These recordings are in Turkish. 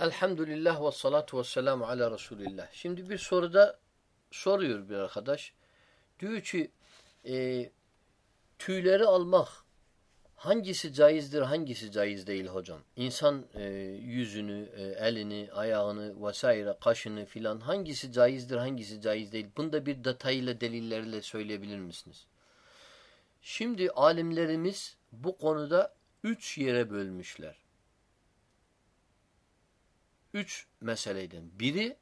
Elhamdülillah ve salatu ve selamu ala Resulillah. Şimdi bir soruda soruyor bir arkadaş. Diyor ki e, tüyleri almak hangisi caizdir, hangisi caiz değil hocam? İnsan e, yüzünü, e, elini, ayağını vesaire, kaşını filan hangisi caizdir, hangisi caiz değil? Bunu da bir detayıyla, delillerle söyleyebilir misiniz? Şimdi alimlerimiz bu konuda üç yere bölmüşler. Üç meseleyden. Biri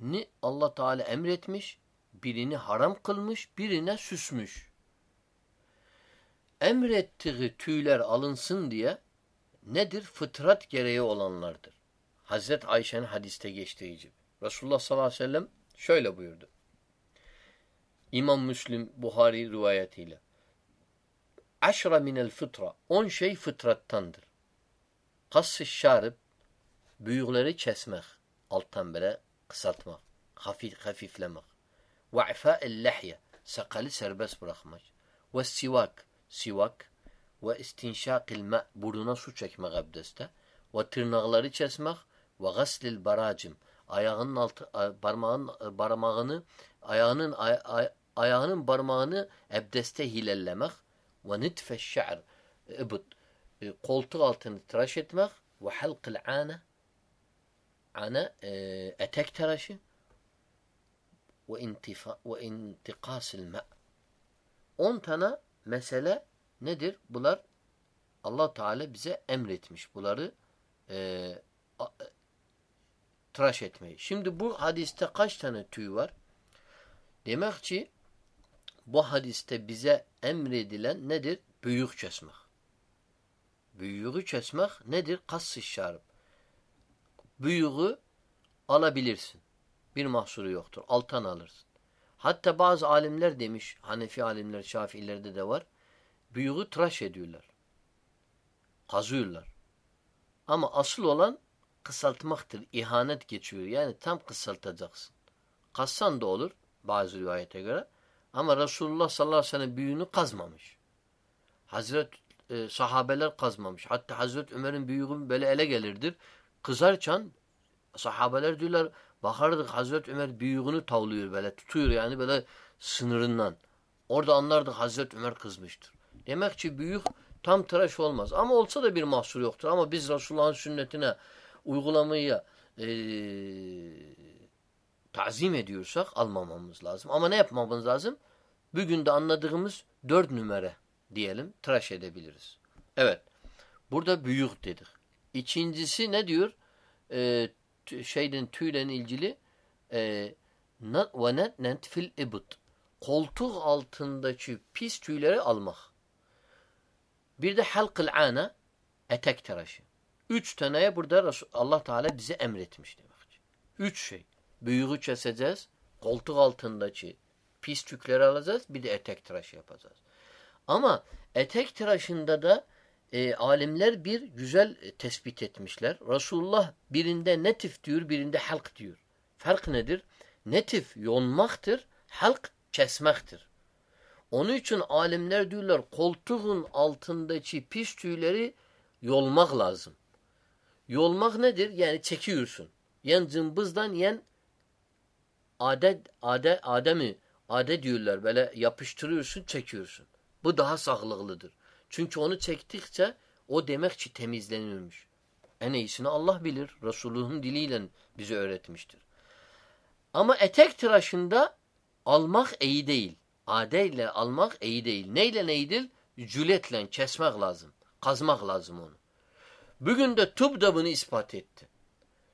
ni Allah Teala emretmiş, birini haram kılmış, birine süsmüş. Emrettiği tüyler alınsın diye nedir? Fıtrat gereği olanlardır. Hazret Ayşe'nin hadiste geçtiği gibi. Resulullah sallallahu aleyhi ve sellem şöyle buyurdu. İmam Müslim Buhari rivayetiyle. Aşra minel fıtra. On şey fıtrattandır. Kas-ı şarip, büyükleri kesmek, alttan böyle kısaltmak, hafif, hafiflemek. Ve ifa'el lehye, sakalı serbest bırakmak. Ve sivak, sivak. Ve istinşakil ma, burnuna su çekmek abdeste. Ve tırnakları kesmek. Ve gaslil baracim, ayağının altı, parmağın, parmağını, ayağının, ay, ay, ayağının parmağını abdeste hilellemek. Ve nitfe şe'r, ibut, koltuk altını tıraş etmek. Ve halkıl ane, ana e, etek tıraşı ve intifa ve intikasil ma. 10 tane mesele nedir? Bunlar Allah Teala bize emretmiş. Bunları e, a, tıraş etmeyi. Şimdi bu hadiste kaç tane tüy var? Demek ki bu hadiste bize emredilen nedir? Büyük kesmek. Büyüğü kesmek nedir? Kas-ı şarip büyüğü alabilirsin. Bir mahsuru yoktur. Altan alırsın. Hatta bazı alimler demiş, Hanefi alimler, Şafiilerde de var. Büyüğü tıraş ediyorlar. Kazıyorlar. Ama asıl olan kısaltmaktır. İhanet geçiyor. Yani tam kısaltacaksın. Kassan da olur bazı rivayete göre. Ama Resulullah sallallahu aleyhi ve sellem büyüğünü kazmamış. Hazret e, sahabeler kazmamış. Hatta Hazret Ömer'in büyüğü böyle ele gelirdir. Kızarken sahabeler diyorlar bakardık Hazreti Ömer büyüğünü tavlıyor böyle tutuyor yani böyle sınırından. Orada anlardık Hazreti Ömer kızmıştır. Demek ki büyük tam tıraş olmaz. Ama olsa da bir mahsur yoktur. Ama biz Resulullah'ın sünnetine uygulamayı e, tazim ediyorsak almamamız lazım. Ama ne yapmamız lazım? Bugün de anladığımız dört numara diyelim tıraş edebiliriz. Evet. Burada büyük dedik. İkincisi ne diyor? Ee, şeyden tüyle ilgili e, ve netnent fil ibut. Koltuk altındaki pis tüyleri almak. Bir de halkıl ana etek tıraşı. Üç taneye burada Allah Teala bize emretmiş demek. Üç şey. Büyüğü keseceğiz. Koltuk altındaki pis tükleri alacağız. Bir de etek tıraşı yapacağız. Ama etek tıraşında da e, alimler bir güzel e, tespit etmişler. Resulullah birinde netif diyor, birinde halk diyor. Fark nedir? Netif yonmaktır, halk kesmektir. Onun için alimler diyorlar koltuğun altındaki pis tüyleri yolmak lazım. Yolmak nedir? Yani çekiyorsun. Yen cımbızdan yen adet, adet, ademi, adet diyorlar böyle yapıştırıyorsun, çekiyorsun. Bu daha sağlıklıdır. Çünkü onu çektikçe o demek ki temizlenirmiş. En iyisini Allah bilir. Resulü'nün diliyle bize öğretmiştir. Ama etek tıraşında almak iyi değil. Adeyle almak iyi değil. Neyle neydir? Cületle kesmek lazım. Kazmak lazım onu. Bugün de Tub da bunu ispat etti.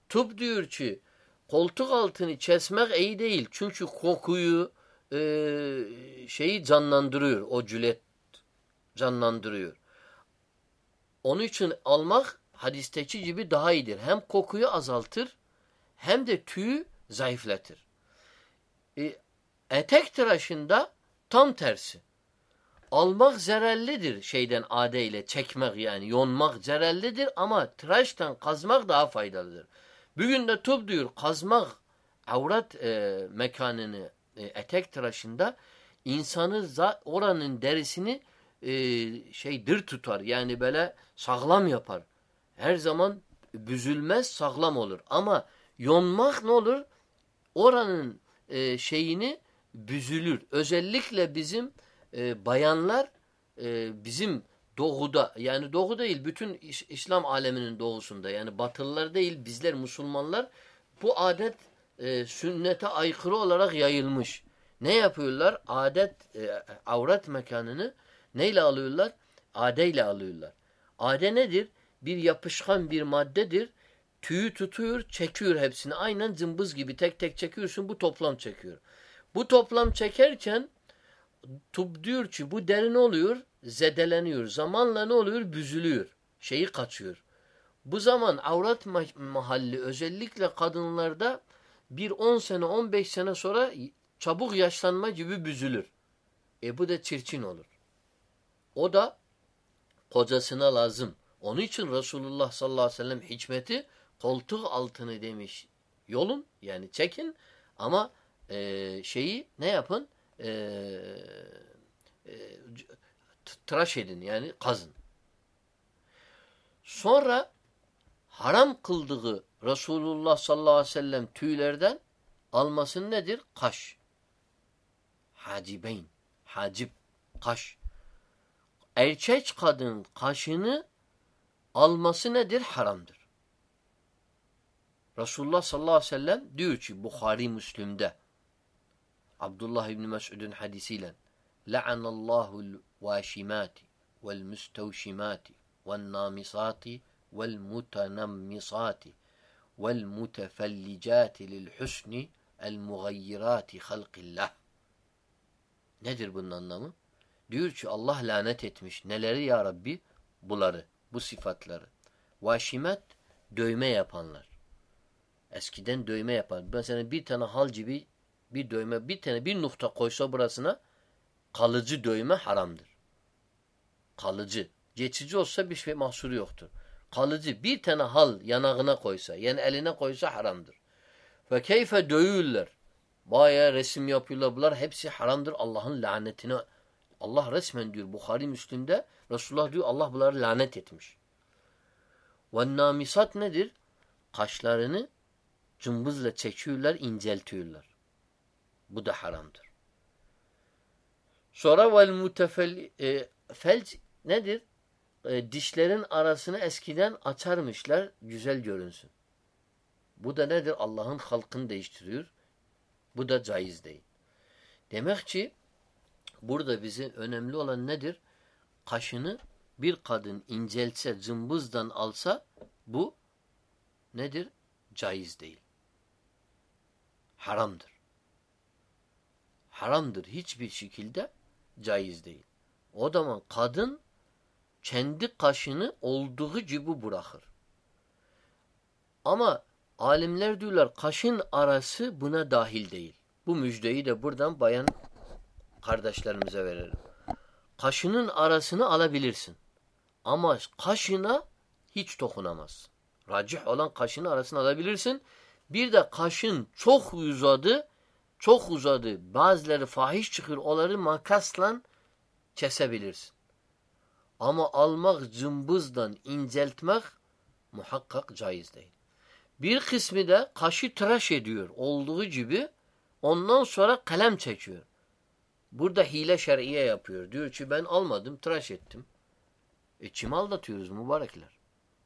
Tub diyor ki koltuk altını kesmek iyi değil. Çünkü kokuyu e, şeyi canlandırıyor o cület canlandırıyor. Onun için almak hadisteki gibi daha iyidir. Hem kokuyu azaltır hem de tüyü zayıflatır. E, etek tıraşında tam tersi. Almak zararlıdır şeyden adeyle çekmek yani yonmak zararlıdır ama tıraştan kazmak daha faydalıdır. Bugün de tub diyor kazmak avrat e, mekanını e, etek tıraşında insanı oranın derisini e, şey dır tutar. Yani böyle sağlam yapar. Her zaman büzülmez, sağlam olur. Ama yonmak ne olur? Oranın e, şeyini büzülür. Özellikle bizim e, bayanlar e, bizim doğuda yani doğu değil bütün İs İslam aleminin doğusunda yani batılılar değil bizler Müslümanlar bu adet e, sünnete aykırı olarak yayılmış. Ne yapıyorlar? Adet e, avret mekanını neyle alıyorlar? Adeyle alıyorlar. Ade nedir? Bir yapışkan bir maddedir. Tüyü tutuyor, çekiyor hepsini. Aynen cımbız gibi tek tek çekiyorsun bu toplam çekiyor. Bu toplam çekerken tub diyor ki bu derin oluyor? Zedeleniyor. Zamanla ne oluyor? Büzülüyor. Şeyi kaçıyor. Bu zaman avrat mahalli özellikle kadınlarda bir 10 sene 15 sene sonra çabuk yaşlanma gibi büzülür. E bu da çirkin olur. O da kocasına lazım. Onun için Resulullah sallallahu aleyhi ve sellem hikmeti koltuk altını demiş. Yolun yani çekin ama e, şeyi ne yapın? E, e, tıraş edin yani kazın. Sonra haram kıldığı Resulullah sallallahu aleyhi ve sellem tüylerden almasın nedir? Kaş. Hacibeyn. Hacip. Kaş. Erkek kadın kaşını alması nedir? Haramdır. Resulullah sallallahu aleyhi ve sellem diyor ki Bukhari Müslim'de Abdullah İbni Mesud'un hadisiyle La'anallahu l-vaşimati vel-müstevşimati vel-namisati vel-mutenammisati vel-mutefellicati lil-husni el-mugayyirati halqillah Nedir bunun anlamı? Diyor ki Allah lanet etmiş. Neleri ya Rabbi? Buları, bu sıfatları. Vaşimet dövme yapanlar. Eskiden dövme yapar. Mesela bir tane hal gibi bir dövme, bir tane bir nokta koysa burasına kalıcı dövme haramdır. Kalıcı. Geçici olsa bir şey mahsuru yoktur. Kalıcı bir tane hal yanağına koysa, yani eline koysa haramdır. Ve keyfe dövüyorlar. Baya resim yapıyorlar. Bunlar hepsi haramdır. Allah'ın lanetine. Allah resmen diyor Bukhari Müslim'de Resulullah diyor Allah bunları lanet etmiş. Ve namisat nedir? Kaşlarını cımbızla çekiyorlar, inceltiyorlar. Bu da haramdır. Sonra vel mutefel e, felç nedir? E, dişlerin arasını eskiden açarmışlar güzel görünsün. Bu da nedir? Allah'ın halkını değiştiriyor. Bu da caiz değil. Demek ki burada bize önemli olan nedir? Kaşını bir kadın inceltse, cımbızdan alsa bu nedir? Caiz değil. Haramdır. Haramdır. Hiçbir şekilde caiz değil. O zaman kadın kendi kaşını olduğu gibi bırakır. Ama alimler diyorlar kaşın arası buna dahil değil. Bu müjdeyi de buradan bayan kardeşlerimize verelim. Kaşının arasını alabilirsin. Ama kaşına hiç dokunamazsın. Racih olan kaşının arasını alabilirsin. Bir de kaşın çok uzadı, çok uzadı. Bazıları fahiş çıkır, onları makasla kesebilirsin. Ama almak cımbızdan inceltmek muhakkak caiz değil. Bir kısmı da kaşı tıraş ediyor olduğu gibi ondan sonra kalem çekiyor. Burada hile şer'iye yapıyor. Diyor ki ben almadım tıraş ettim. E kimi aldatıyoruz mübarekler?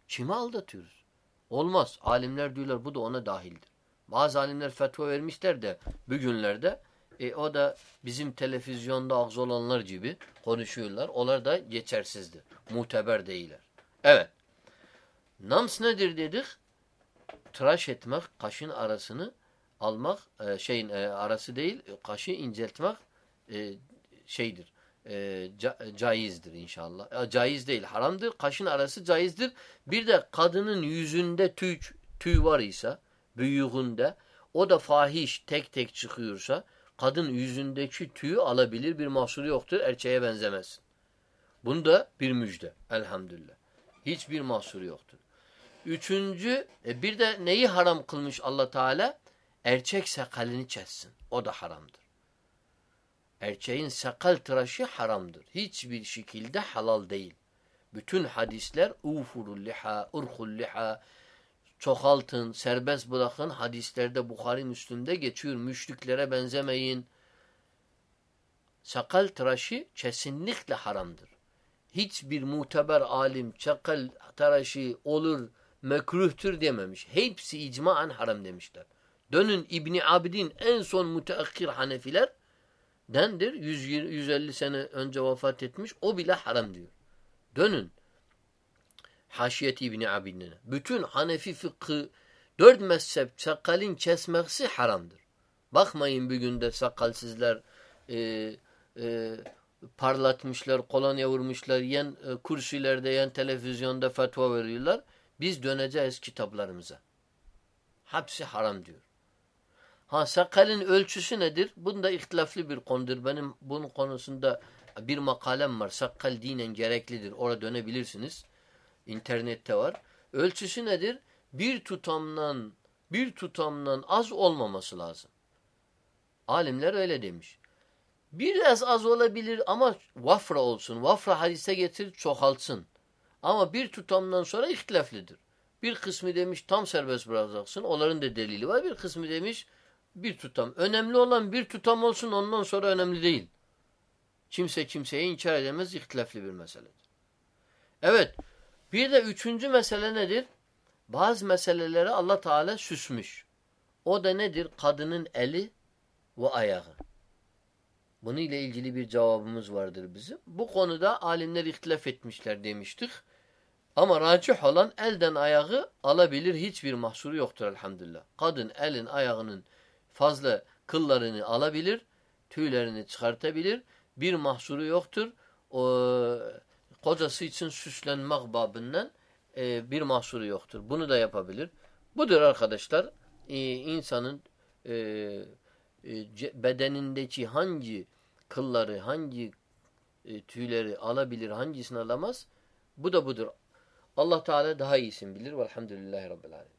Kimi aldatıyoruz? Olmaz. Alimler diyorlar bu da ona dahildir. Bazı alimler fetva vermişler de bugünlerde e, o da bizim televizyonda ağzı olanlar gibi konuşuyorlar. Onlar da geçersizdir. Muteber değiller. Evet. Nams nedir dedik? Tıraş etmek, kaşın arasını almak, e, şeyin e, arası değil, kaşı inceltmek e, şeydir. E, ca, caizdir inşallah. E, caiz değil, haramdır. Kaşın arası caizdir. Bir de kadının yüzünde tüy, tüy var ise, büyüğünde, o da fahiş tek tek çıkıyorsa, kadın yüzündeki tüyü alabilir. Bir mahsuru yoktur. Erkeğe benzemez. Bunda bir müjde. Elhamdülillah. Hiçbir mahsuru yoktur. Üçüncü, e bir de neyi haram kılmış allah Teala? Erkek sakalını kessin. O da haramdır. Erkeğin sakal tıraşı haramdır. Hiçbir şekilde halal değil. Bütün hadisler ufurul liha, urhul liha, çoğaltın, serbest bırakın. Hadislerde Bukhari Müslüm'de geçiyor. Müşriklere benzemeyin. Sakal tıraşı kesinlikle haramdır. Hiçbir muteber alim sakal tıraşı olur, mekruhtur dememiş. Hepsi icmaen haram demişler. Dönün İbni Abidin en son müteakkir Hanefiler dendir. 120, 150 sene önce vefat etmiş. O bile haram diyor. Dönün. Haşiyet İbni Abidin'e. Bütün Hanefi fıkhı dört mezhep sakalın kesmesi haramdır. Bakmayın bir günde sakalsızlar e, e, parlatmışlar, kolonya vurmuşlar, yen e, kursilerde, yen televizyonda fetva veriyorlar. Biz döneceğiz kitaplarımıza. Hepsi haram diyor. Ha sakalın ölçüsü nedir? Bunda ihtilaflı bir konudur. Benim bunun konusunda bir makalem var. Sakal dinen gereklidir. Orada dönebilirsiniz. İnternette var. Ölçüsü nedir? Bir tutamdan bir tutamdan az olmaması lazım. Alimler öyle demiş. Biraz az olabilir ama vafra olsun. Vafra hadise getir çoğalsın. Ama bir tutamdan sonra ihtilaflidir. Bir kısmı demiş tam serbest bırakacaksın. Onların da delili var. Bir kısmı demiş bir tutam. Önemli olan bir tutam olsun ondan sonra önemli değil. Kimse kimseye inkar edemez. ihtilafli bir meseledir. Evet. Bir de üçüncü mesele nedir? Bazı meseleleri Allah Teala süsmüş. O da nedir? Kadının eli ve ayağı. Bunun ile ilgili bir cevabımız vardır bizim. Bu konuda alimler ihtilaf etmişler demiştik. Ama racih olan elden ayağı alabilir. Hiçbir mahsuru yoktur elhamdülillah. Kadın elin ayağının fazla kıllarını alabilir. Tüylerini çıkartabilir. Bir mahsuru yoktur. O, kocası için süslenmek babından e, bir mahsuru yoktur. Bunu da yapabilir. Budur arkadaşlar. E, insanın e, e, bedenindeki hangi kılları, hangi e, tüyleri alabilir, hangisini alamaz? Bu da budur. Allah Teala daha iyisin bilir. Velhamdülillahi Rabbil Alemin.